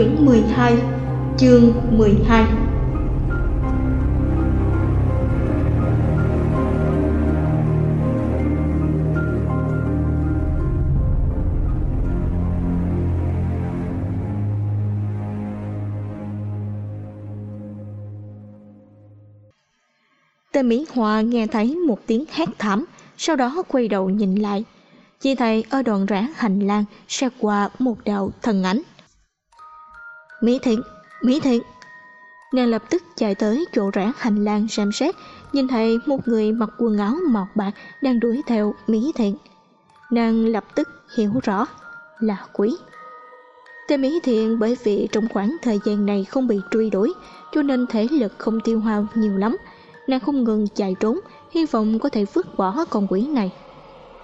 Quyển 12 Chương 12 Tên Mỹ Hòa nghe thấy một tiếng hét thảm, sau đó quay đầu nhìn lại. Chỉ thấy ở đoạn rã hành lang xe qua một đạo thần ảnh. Mỹ Thiện, Mỹ Thiện. Nàng lập tức chạy tới chỗ rẽ hành lang xem xét, nhìn thấy một người mặc quần áo màu bạc đang đuổi theo Mỹ Thiện. Nàng lập tức hiểu rõ là quý. Tên Mỹ Thiện bởi vì trong khoảng thời gian này không bị truy đuổi, cho nên thể lực không tiêu hao nhiều lắm. Nàng không ngừng chạy trốn, hy vọng có thể vứt bỏ con quỷ này.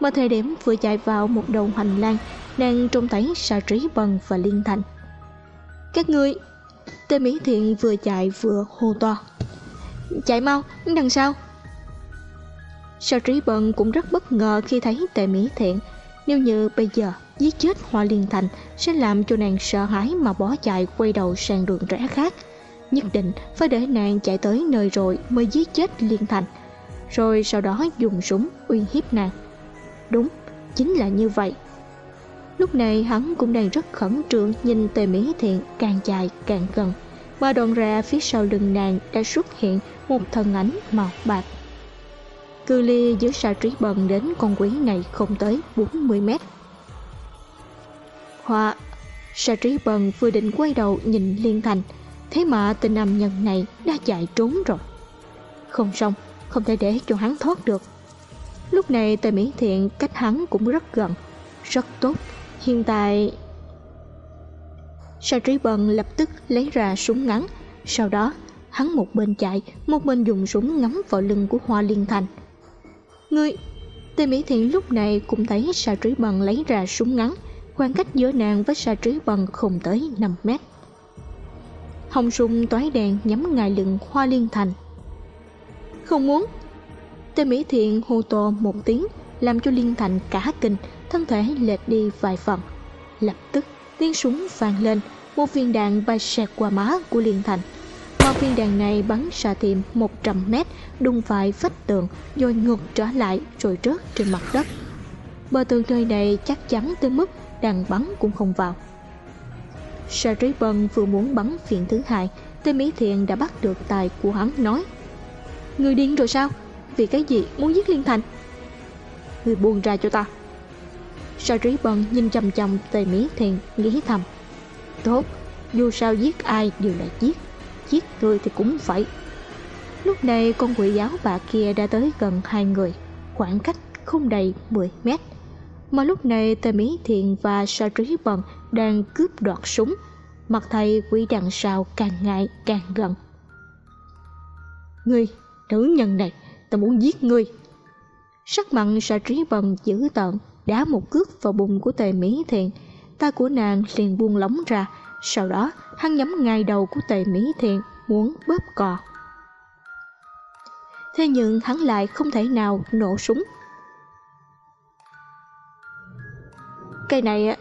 Mà thời điểm vừa chạy vào một đầu hành lang, nàng trông thấy Sa Trí Bần và Liên Thành. Các ngươi Tề Mỹ Thiện vừa chạy vừa hô to. Chạy mau, đằng sau. Sao trí Bận cũng rất bất ngờ khi thấy tề Mỹ Thiện. Nếu như bây giờ giết chết Hoa Liên Thành Sẽ làm cho nàng sợ hãi mà bỏ chạy quay đầu sang đường rẽ khác. Nhất định phải để nàng chạy tới nơi rồi mới giết chết Liên Thành. Rồi sau đó dùng súng uy hiếp nàng. Đúng, chính là như vậy. Lúc này hắn cũng đang rất khẩn trương nhìn tề Mỹ Thiện càng dài càng gần. Mà đoạn ra phía sau lưng nàng đã xuất hiện một thân ảnh màu bạc. Cư ly giữa sa trí bần đến con quỷ này không tới 40 mét. hoa sa trí bần vừa định quay đầu nhìn liên thành, thế mà tên nam nhân này đã chạy trốn rồi. Không xong, không thể để cho hắn thoát được. Lúc này tề Mỹ Thiện cách hắn cũng rất gần, rất tốt, Hiện tại... Sa trí bần lập tức lấy ra súng ngắn, sau đó hắn một bên chạy, một bên dùng súng ngắm vào lưng của Hoa Liên Thành. Ngươi, Tề Mỹ Thiện lúc này cũng thấy Sa trí bần lấy ra súng ngắn, khoảng cách giữa nàng với Sa trí bần không tới 5 mét. Hồng súng toái đèn nhắm ngay lưng Hoa Liên Thành. Không muốn. Tề Mỹ Thiện hô to một tiếng, làm cho Liên Thành cả kinh, thân thể lệch đi vài phần. Lập tức, tiếng súng vang lên, một viên đạn bay sẹt qua má của Liên Thành. Mà viên đạn này bắn xa tìm 100 mét, đung phải vách tường, rồi ngược trở lại rồi rớt trên mặt đất. Bờ tường nơi này chắc chắn tới mức đạn bắn cũng không vào. Sariban vừa muốn bắn phiền thứ hai, tên Mỹ Thiện đã bắt được tài của hắn nói Người điên rồi sao? Vì cái gì muốn giết Liên Thành? Người buông ra cho ta Sa trí Bân nhìn chầm chầm tề mỹ thiền nghĩ thầm. Tốt, dù sao giết ai đều là giết Giết người thì cũng phải Lúc này con quỷ giáo bạc kia đã tới gần hai người Khoảng cách không đầy 10 mét. Mà lúc này tề mỹ thiền và sa trí bần đang cướp đoạt súng Mặt thầy quỷ đằng sau càng ngại càng gần. Ngươi, nữ nhân này, ta muốn giết ngươi. Sắc mặn sa trí bần dữ tợn đá một cước vào bụng của tề mỹ thiện tay của nàng liền buông lỏng ra. Sau đó, hắn nhắm ngay đầu của tề mỹ thiện muốn bóp cò. Thế nhưng hắn lại không thể nào nổ súng. Cây này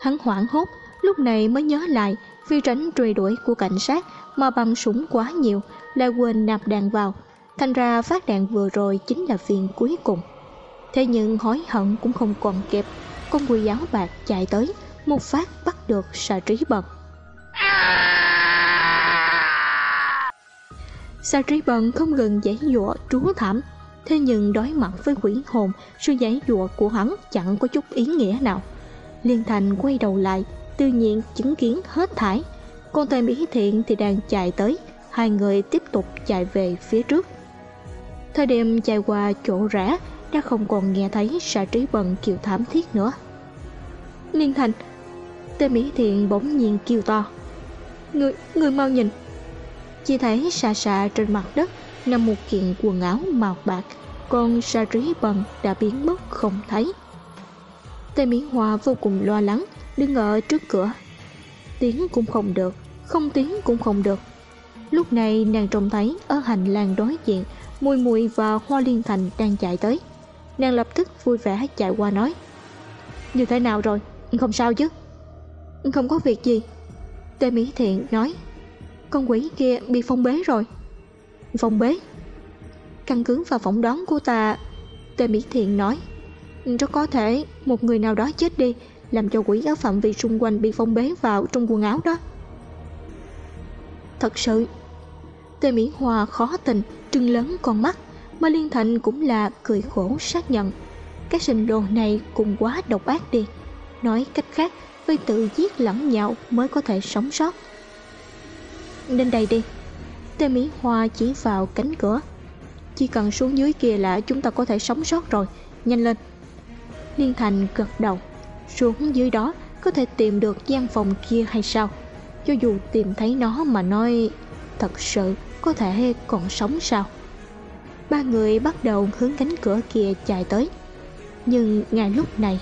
hắn hoảng hốt, lúc này mới nhớ lại vì tránh truy đuổi của cảnh sát mà bắn súng quá nhiều, lại quên nạp đạn vào. Thành ra phát đạn vừa rồi chính là viên cuối cùng thế nhưng hối hận cũng không còn kịp. Con quỷ giáo bạc chạy tới, một phát bắt được xà trí bần. Xà trí bần không ngừng giãy dụa trú thảm. Thế nhưng đối mặt với quỷ hồn, sự giãy dụa của hắn chẳng có chút ý nghĩa nào. Liên thành quay đầu lại, tự nhiên chứng kiến hết thải con tề mỹ thiện thì đang chạy tới, hai người tiếp tục chạy về phía trước. Thời điểm chạy qua chỗ rẽ đã không còn nghe thấy sa trí bần kiều thảm thiết nữa. Liên thành, tê mỹ thiện bỗng nhiên kêu to. Người người mau nhìn. Chỉ thấy xà xà trên mặt đất nằm một kiện quần áo màu bạc, còn xà trí bần đã biến mất không thấy. Tê mỹ hoa vô cùng lo lắng, đứng ở trước cửa. Tiếng cũng không được, không tiếng cũng không được. Lúc này nàng trông thấy ở hành lang đối diện, mùi mùi và hoa liên thành đang chạy tới nàng lập tức vui vẻ chạy qua nói, như thế nào rồi? Không sao chứ? Không có việc gì. Tề mỹ thiện nói, con quỷ kia bị phong bế rồi. Phong bế? Căn cứ vào phỏng đoán của ta, tề mỹ thiện nói, rất có thể một người nào đó chết đi, làm cho quỷ ở phạm vi xung quanh bị phong bế vào trong quần áo đó. Thật sự, tề mỹ hòa khó tình, trừng lớn con mắt mà liên thành cũng là cười khổ xác nhận. Cái sinh đồ này cũng quá độc ác đi. Nói cách khác phải tự giết lẫn nhau mới có thể sống sót. Lên đây đi. Tề mỹ hoa chỉ vào cánh cửa. Chỉ cần xuống dưới kia là chúng ta có thể sống sót rồi. Nhanh lên. Liên thành gật đầu. Xuống dưới đó, có thể tìm được gian phòng kia hay sao? Cho dù tìm thấy nó mà nói, thật sự có thể còn sống sao? Ba người bắt đầu hướng cánh cửa kia chạy tới. Nhưng ngay lúc này,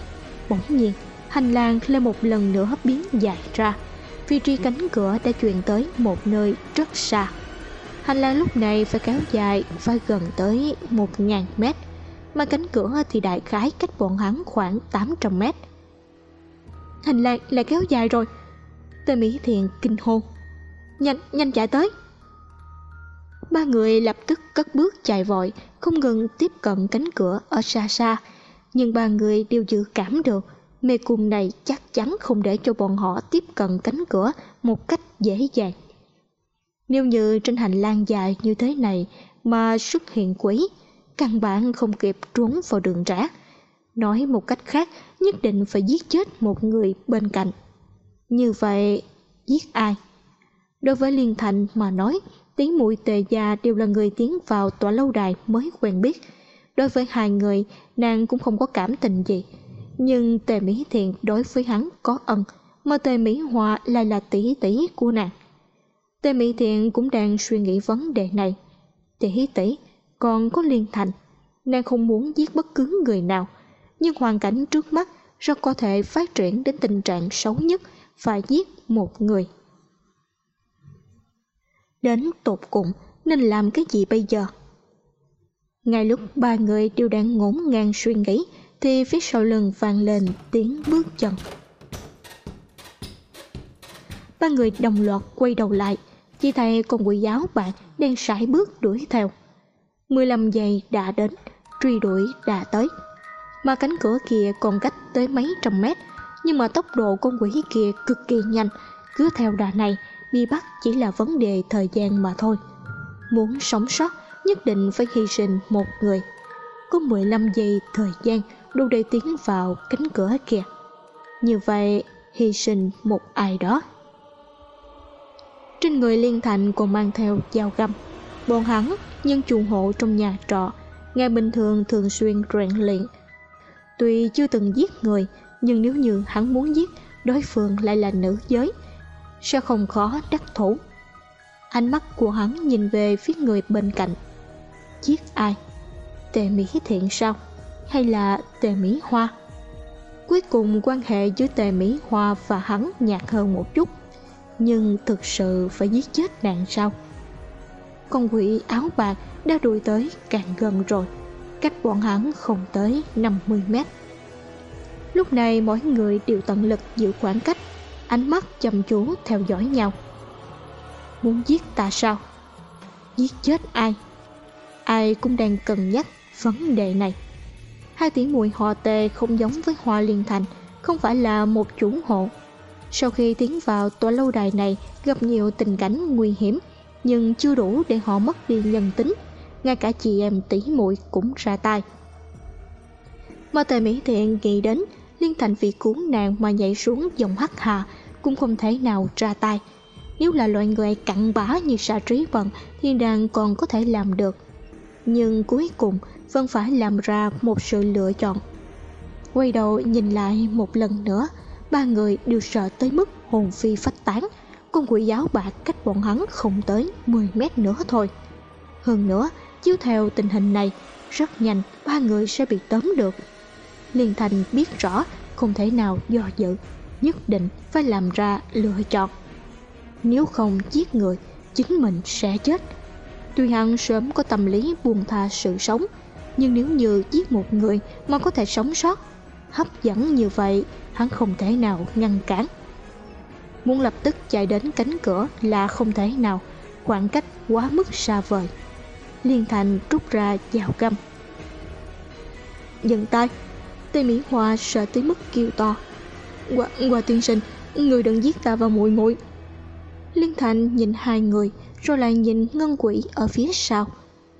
bỗng nhiên, hành lang lên một lần nữa biến dài ra. Vị trí cánh cửa đã chuyển tới một nơi rất xa. Hành lang lúc này phải kéo dài, phải gần tới một ngàn mét. Mà cánh cửa thì đại khái cách bọn hắn khoảng 800 mét. Hành lang lại kéo dài rồi. Tề mỹ thiện kinh hô. Nhanh nhanh chạy tới ba người lập tức cất bước chạy vội, không ngừng tiếp cận cánh cửa ở xa xa. Nhưng ba người đều dự cảm được, mê cung này chắc chắn không để cho bọn họ tiếp cận cánh cửa một cách dễ dàng. Nếu như trên hành lang dài như thế này mà xuất hiện quỷ, căn bản không kịp trốn vào đường rã. nói một cách khác, nhất định phải giết chết một người bên cạnh. Như vậy, giết ai? Đối với liên thành mà nói tiếng mũi tề gia đều là người tiến vào tòa lâu đài mới quen biết. Đối với hai người, nàng cũng không có cảm tình gì. Nhưng tề mỹ thiện đối với hắn có ân, mà tề mỹ hòa lại là tỷ tỷ của nàng. Tề mỹ thiện cũng đang suy nghĩ vấn đề này. Tỷ tỷ, còn có liên thành. Nàng không muốn giết bất cứ người nào, nhưng hoàn cảnh trước mắt rất có thể phát triển đến tình trạng xấu nhất, phải giết một người đến tột cùng nên làm cái gì bây giờ? Ngay lúc ba người đều đang ngổn ngang suy nghĩ, thì phía sau lưng vang lên tiếng bước chân. Ba người đồng loạt quay đầu lại, chỉ thấy con quỷ giáo bạn đang sải bước đuổi theo. 15 giây đã đến, truy đuổi đã tới. Mà cánh cửa kia còn cách tới mấy trăm mét, nhưng mà tốc độ con quỷ kia cực kỳ nhanh, cứ theo đà này bị bắt chỉ là vấn đề thời gian mà thôi. Muốn sống sót, nhất định phải hy sinh một người. Có 15 giây thời gian đủ để tiến vào cánh cửa kia như vậy, hy sinh một ai đó. Trên người liên thành còn mang theo dao găm. Bọn hắn, nhân chuồng hộ trong nhà trọ ngày bình thường thường xuyên rèn luyện. Tuy chưa từng giết người, nhưng nếu như hắn muốn giết, đối phương lại là nữ giới sẽ không khó đắc thủ. Ánh mắt của hắn nhìn về phía người bên cạnh. Giết ai? Tề mỹ thiện sao? Hay là tề mỹ hoa? Cuối cùng quan hệ giữa tề mỹ hoa và hắn nhạt hơn một chút. Nhưng thực sự phải giết chết nàng sao? Con quỷ áo bạc đã đuổi tới càng gần rồi. Cách bọn hắn không tới 50 mét. Lúc này mỗi người đều tận lực giữ khoảng cách ánh mắt chăm chú theo dõi nhau. Muốn giết ta sao? Giết chết ai? Ai cũng đang cân nhắc vấn đề này. Hai tỷ muội họ tề không giống với hoa liên thành, không phải là một chủ hộ. Sau khi tiến vào tòa lâu đài này, gặp nhiều tình cảnh nguy hiểm, nhưng chưa đủ để họ mất đi nhân tính. Ngay cả chị em tỷ muội cũng ra tay. Mà tề mỹ thiện nghĩ đến liên thành vì cuốn nàng mà nhảy xuống dòng hắc hà, cũng không thể nào ra tay. Nếu là loại người cặn bã như xạ trí vận, thì nàng còn có thể làm được. Nhưng cuối cùng, vẫn phải làm ra một sự lựa chọn. Quay đầu nhìn lại một lần nữa, ba người đều sợ tới mức hồn phi phách tán. Con quỷ giáo bạc cách bọn hắn không tới 10 mét nữa thôi. Hơn nữa, chiếu theo tình hình này, rất nhanh ba người sẽ bị tóm được liên thành biết rõ, không thể nào do dự, nhất định phải làm ra lựa chọn. Nếu không giết người, chính mình sẽ chết. Tuy hắn sớm có tâm lý buông tha sự sống, nhưng nếu như giết một người mà có thể sống sót, hấp dẫn như vậy, hắn không thể nào ngăn cản. Muốn lập tức chạy đến cánh cửa là không thể nào, khoảng cách quá mức xa vời. Liên thành rút ra dao găm. Dừng tay tây mỹ hoa sợ tới mức kêu to. Qua, qua tiên sinh người đừng giết ta và muội muội liên thành nhìn hai người rồi lại nhìn ngân quỷ ở phía sau.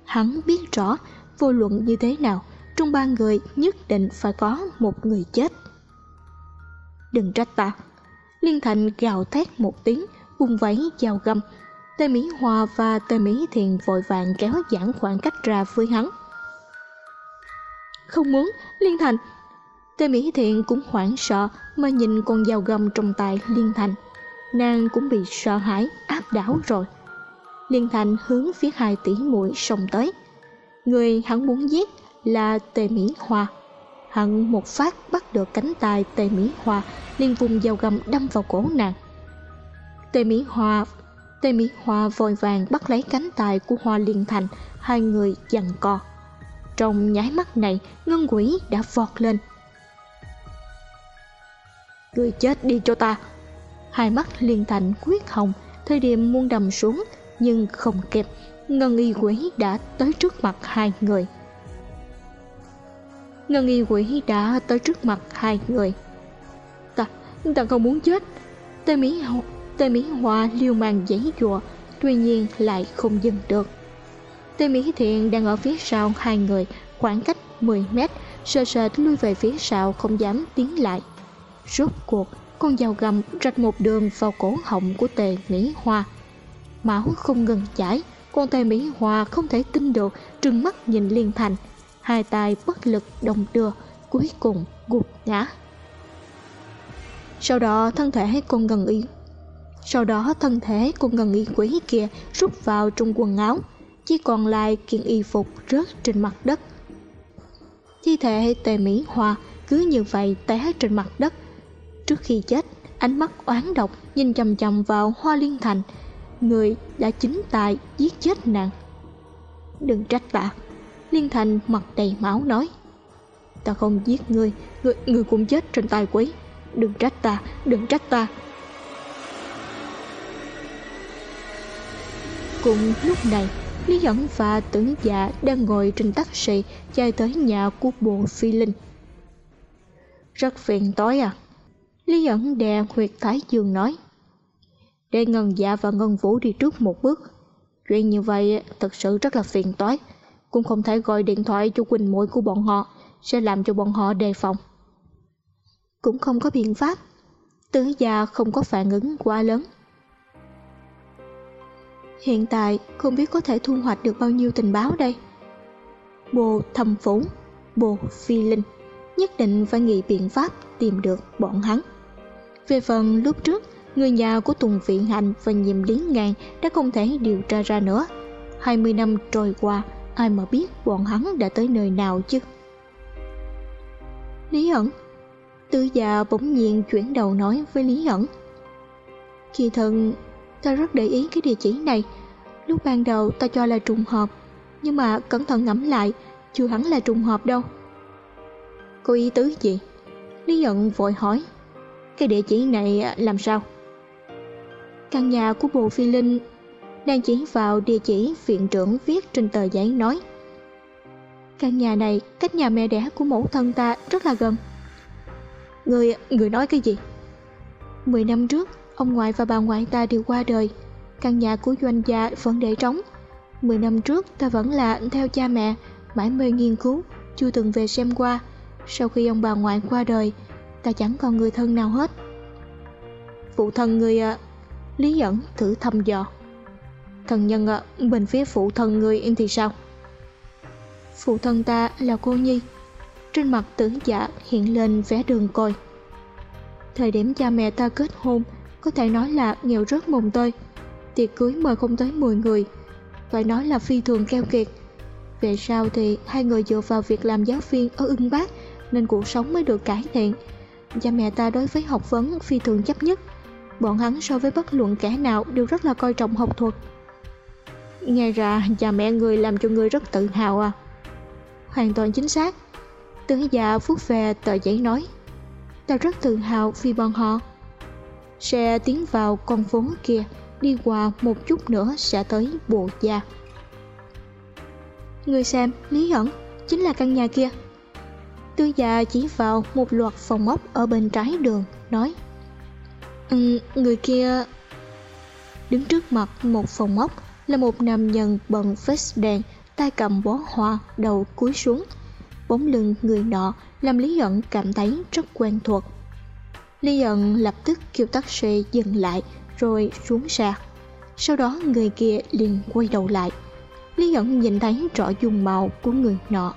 Hắn biết rõ vô luận như thế nào trong ba người nhất định phải có một người chết. Đừng trách ta. Liên thành gào thét một tiếng vùng vẫy dao găm. Tề mỹ hoa và tề mỹ thiền vội vàng kéo giãn khoảng cách ra với hắn. Không muốn liên thành tề mỹ thiện cũng hoảng sợ mà nhìn con dao găm trong tay liên thành. Nàng cũng bị sợ hãi, áp đảo rồi. Liên thành hướng phía hai tỷ muội sông tới. Người hắn muốn giết là tề mỹ hoa. Hắn một phát bắt được cánh tay tề mỹ hoa, liền vùng dao găm đâm vào cổ nàng. Tề mỹ hoa tề mỹ hoa vội vàng bắt lấy cánh tay của hoa liên thành, hai người giằng co. Trong nháy mắt này, ngân quỷ đã vọt lên người chết đi cho ta. Hai mắt liên thành quyết hồng, thời điểm muốn đầm xuống, nhưng không kịp, ngân y quỷ đã tới trước mặt hai người. Ngân y quỷ đã tới trước mặt hai người. Ta ta không muốn chết. Tề mỹ tề mỹ hoa liêu mang giấy dùa tuy nhiên lại không dừng được. Tề mỹ thiện đang ở phía sau hai người, khoảng cách 10 mét sơ sệt lui về phía sau không dám tiến lại rốt cuộc, con dao găm rạch một đường vào cổ họng của tề mỹ hoa. Máu không ngừng chảy, con tề mỹ hoa không thể tin được, trừng mắt nhìn liên thành. Hai tay bất lực đồng đưa, cuối cùng gục ngã. Sau đó, thân thể con ngần y, sau đó thân thể con ngần y quỷ kia rút vào trong quần áo, chỉ còn lại kiện y phục rớt trên mặt đất. Thi thể tề mỹ hoa cứ như vậy té trên mặt đất trước khi chết ánh mắt oán độc nhìn chằm chằm vào hoa liên thành. Người đã chính tài giết chết nàng. Đừng trách ta. Liên thành mặt đầy máu nói. Ta không giết ngươi ngươi, ngươi cũng chết trên tay quấy. Đừng trách ta đừng trách ta. Cùng lúc này lý Dẫn và tưởng dạ đang ngồi trên taxi chạy tới nhà của bộ phi linh. Rất phiền tối à? Lý ẩn đè huyệt thái dương nói. Để ngân dạ và ngân vũ đi trước một bước. Chuyện như vậy, thật sự rất là phiền toái. Cũng không thể gọi điện thoại cho quỳnh muội của bọn họ, sẽ làm cho bọn họ đề phòng. Cũng không có biện pháp. Tứ gia không có phản ứng quá lớn. Hiện tại, không biết có thể thu hoạch được bao nhiêu tình báo đây? Bồ thâm phủ, bồ phi linh nhất định phải nghĩ biện pháp tìm được bọn hắn về phần lúc trước, người nhà của tùng viện hạnh và nhiệm lý ngàn đã không thể điều tra ra nữa. 20 năm trôi qua, ai mà biết bọn hắn đã tới nơi nào chứ? Lý ẩn tư già bỗng nhiên chuyển đầu nói với lý ẩn kỳ thần, ta rất để ý cái địa chỉ này. Lúc ban đầu ta cho là trùng hợp, nhưng mà cẩn thận ngẫm lại, chưa hẳn là trùng hợp đâu. Có ý tứ gì? Lý ẩn vội hỏi cái địa chỉ này à, làm sao? Căn nhà của bồ phi linh đang chỉ vào địa chỉ viện trưởng viết trên tờ giấy nói. Căn nhà này, cách nhà mẹ đẻ của mẫu thân ta rất là gần. Người người nói cái gì? Mười năm trước, ông ngoại và bà ngoại ta đều qua đời. Căn nhà của doanh gia vẫn để trống. Mười năm trước, ta vẫn là theo cha mẹ, mãi mê nghiên cứu, chưa từng về xem qua. Sau khi ông bà ngoại qua đời ta chẳng còn người thân nào hết. Phụ thân người à, lý dẫn thử thăm dò. Thần nhân à, bên phía phụ thân người yên thì sao? Phụ thân ta là cô nhi. Trên mặt tử giả hiện lên vẻ đường côi thời điểm cha mẹ ta kết hôn có thể nói là nghèo rất mồng tơi. Tiệc cưới mời không tới 10 người phải nói là phi thường keo kiệt. Về sau thì hai người dựa vào việc làm giáo viên ở ưng bác nên cuộc sống mới được cải thiện cha mẹ ta đối với học vấn phi thường chấp nhất. Bọn hắn so với bất luận kẻ nào đều rất là coi trọng học thuật. Nghe ra cha mẹ người làm cho người rất tự hào à. Hoàn toàn chính xác. Tướng già phút về tờ giấy nói, ta rất tự hào vì bọn họ. Xe tiến vào con phố kia, đi qua một chút nữa sẽ tới bộ gia. Người xem, lý ẩn chính là căn nhà kia tư già chỉ vào một loạt phòng ốc ở bên trái đường nói ừ, người kia đứng trước mặt một phòng ốc là một nam nhân bận vest đen tay cầm bó hoa đầu cúi xuống. Bóng lưng người nọ làm lý ẩn cảm thấy rất quen thuộc. Lý ẩn lập tức kêu taxi dừng lại rồi xuống xe. Sau đó người kia liền quay đầu lại. Lý ẩn nhìn thấy rõ dung mạo của người nọ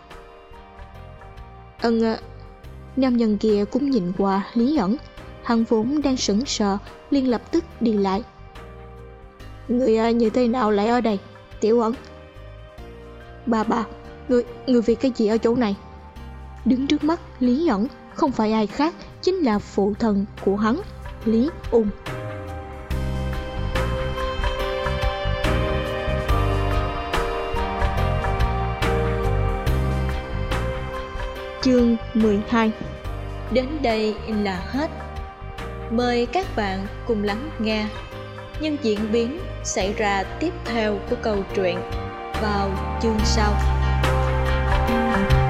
ân nam nhân kia cũng nhìn qua lý ẩn. Hắn vốn đang sững sờ, liền lập tức đi lại. Người à, như thế nào lại ở đây, tiểu ẩn? Bà bà, người người vì cái gì ở chỗ này? Đứng trước mắt lý ẩn, không phải ai khác chính là phụ thần của hắn, lý ung. Chương 12 Đến đây là hết. Mời các bạn cùng lắng nghe. Những diễn biến xảy ra tiếp theo của câu chuyện vào chương sau. Thank you